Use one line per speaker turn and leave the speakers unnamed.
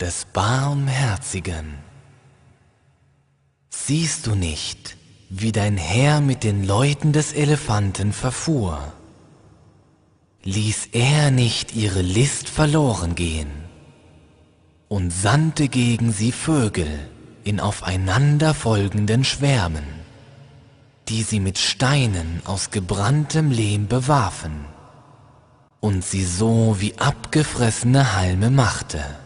des Barmherzigen. Siehst du nicht, wie dein Herr mit den Leuten des Elefanten verfuhr? Ließ er nicht ihre List verloren gehen und sandte gegen sie Vögel in aufeinanderfolgenden Schwärmen, die sie mit Steinen aus gebranntem Lehm bewarfen und sie so wie abgefressene Halme machte.